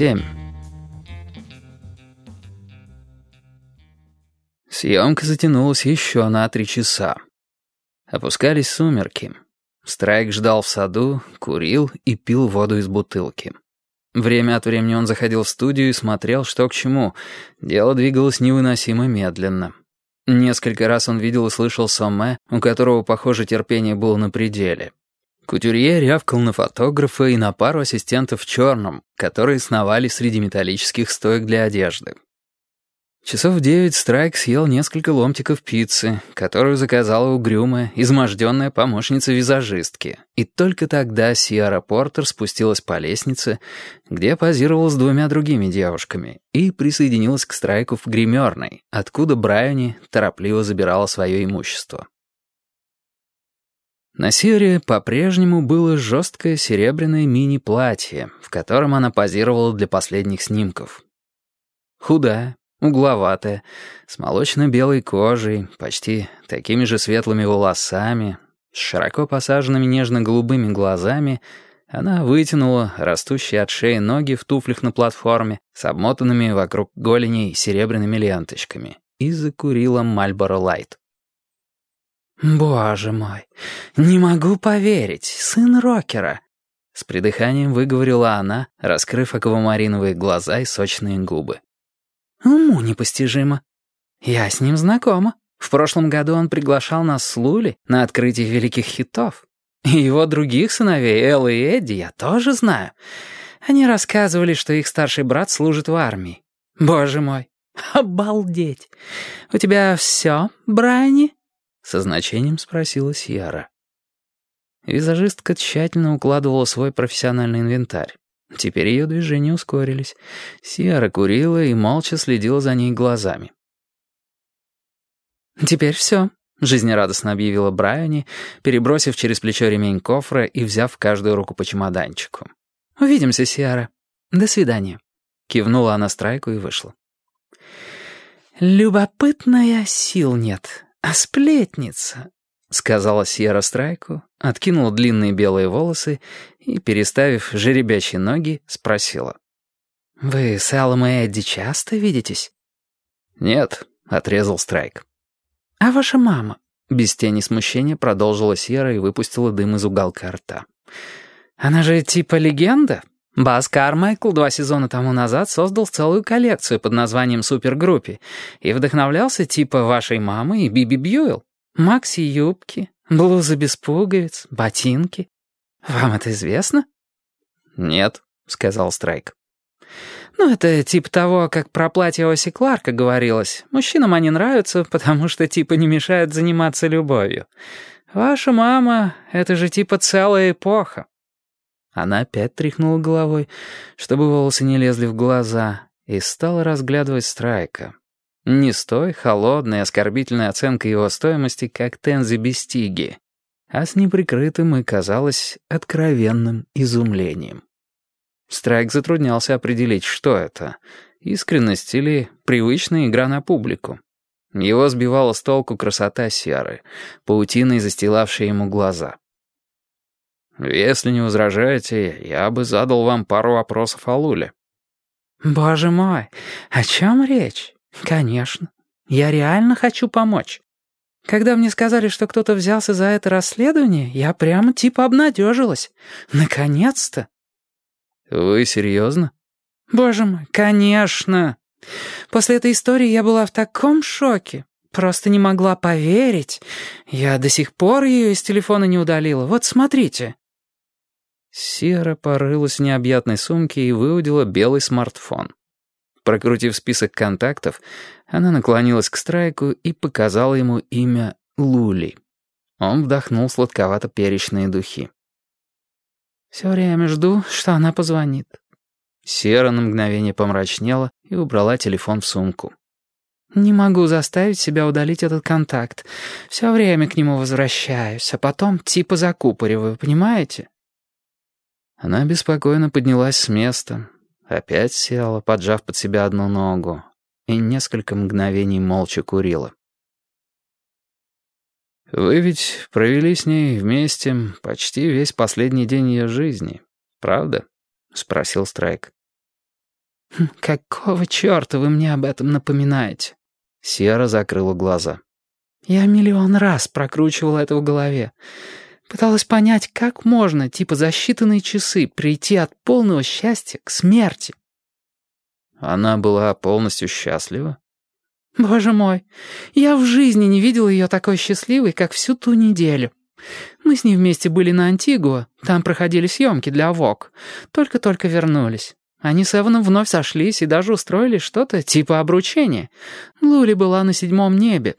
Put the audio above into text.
7. Съемка затянулась еще на три часа. Опускались сумерки. Страйк ждал в саду, курил и пил воду из бутылки. Время от времени он заходил в студию и смотрел, что к чему. Дело двигалось невыносимо медленно. Несколько раз он видел и слышал Соме, у которого, похоже, терпение было на пределе. Кутюрье рявкал на фотографа и на пару ассистентов в черном, которые сновали среди металлических стоек для одежды. Часов в девять Страйк съел несколько ломтиков пиццы, которую заказала угрюмая, изможденная помощница визажистки. И только тогда Сиара Портер спустилась по лестнице, где позировала с двумя другими девушками, и присоединилась к Страйку в гримерной, откуда Брайани торопливо забирала свое имущество. На Сиере по-прежнему было жесткое серебряное мини-платье, в котором она позировала для последних снимков. Худая, угловатая, с молочно-белой кожей, почти такими же светлыми волосами, с широко посаженными нежно-голубыми глазами, она вытянула растущие от шеи ноги в туфлях на платформе с обмотанными вокруг голеней серебряными ленточками и закурила Мальборо Лайт. «Боже мой, не могу поверить, сын рокера!» С придыханием выговорила она, раскрыв аквамариновые глаза и сочные губы. «Уму непостижимо. Я с ним знакома. В прошлом году он приглашал нас с Лули на открытие великих хитов. И его других сыновей, Эллы и Эдди, я тоже знаю. Они рассказывали, что их старший брат служит в армии. Боже мой, обалдеть! У тебя все, Брайани?» Со значением спросила Сьяра. Визажистка тщательно укладывала свой профессиональный инвентарь. Теперь ее движения ускорились. Сьяра курила и молча следила за ней глазами. «Теперь все», — жизнерадостно объявила Брайани, перебросив через плечо ремень кофра и взяв каждую руку по чемоданчику. «Увидимся, Сьяра. До свидания». Кивнула она страйку и вышла. «Любопытная сил нет», «А сплетница», — сказала Сьерра Страйку, откинула длинные белые волосы и, переставив жеребячие ноги, спросила. «Вы с Аллом и Эдди часто видитесь?» «Нет», — отрезал Страйк. «А ваша мама?» Без тени смущения продолжила Сьерра и выпустила дым из уголка рта. «Она же типа легенда?» Бас Кармайкл два сезона тому назад создал целую коллекцию под названием «Супергруппе» и вдохновлялся типа вашей мамы и Биби Бьюэлл. Макси-юбки, блузы без пуговиц, ботинки. Вам это известно? «Нет», — сказал Страйк. «Ну, это типа того, как про платье Оси Кларка говорилось. Мужчинам они нравятся, потому что типа не мешают заниматься любовью. Ваша мама — это же типа целая эпоха. Она опять тряхнула головой, чтобы волосы не лезли в глаза, и стала разглядывать Страйка. Не с той холодной, оскорбительной оценкой его стоимости, как Тензи Бестиги, а с неприкрытым и, казалось, откровенным изумлением. Страйк затруднялся определить, что это — искренность или привычная игра на публику. Его сбивала с толку красота Сиары, паутиной застилавшей ему глаза. Если не возражаете, я бы задал вам пару вопросов о Луле». «Боже мой, о чем речь? Конечно. Я реально хочу помочь. Когда мне сказали, что кто-то взялся за это расследование, я прямо типа обнадежилась. Наконец-то!» «Вы серьезно?» «Боже мой, конечно. После этой истории я была в таком шоке. Просто не могла поверить. Я до сих пор ее из телефона не удалила. Вот смотрите». Сера порылась в необъятной сумке и выудила белый смартфон. Прокрутив список контактов, она наклонилась к Страйку и показала ему имя Лули. Он вдохнул сладковато-перечные духи. «Все время жду, что она позвонит». Сера на мгновение помрачнела и убрала телефон в сумку. «Не могу заставить себя удалить этот контакт. Все время к нему возвращаюсь, а потом типа закупориваю, понимаете?» Она беспокойно поднялась с места, опять села, поджав под себя одну ногу, и несколько мгновений молча курила. «Вы ведь провели с ней вместе почти весь последний день ее жизни, правда?» — спросил Страйк. Хм, «Какого черта вы мне об этом напоминаете?» Сера закрыла глаза. «Я миллион раз прокручивала это в голове. Пыталась понять, как можно, типа за считанные часы, прийти от полного счастья к смерти». Она была полностью счастлива? «Боже мой, я в жизни не видел ее такой счастливой, как всю ту неделю. Мы с ней вместе были на Антигуа, там проходили съемки для ВОК. Только-только вернулись. Они с Эваном вновь сошлись и даже устроили что-то типа обручения. Лули была на седьмом небе,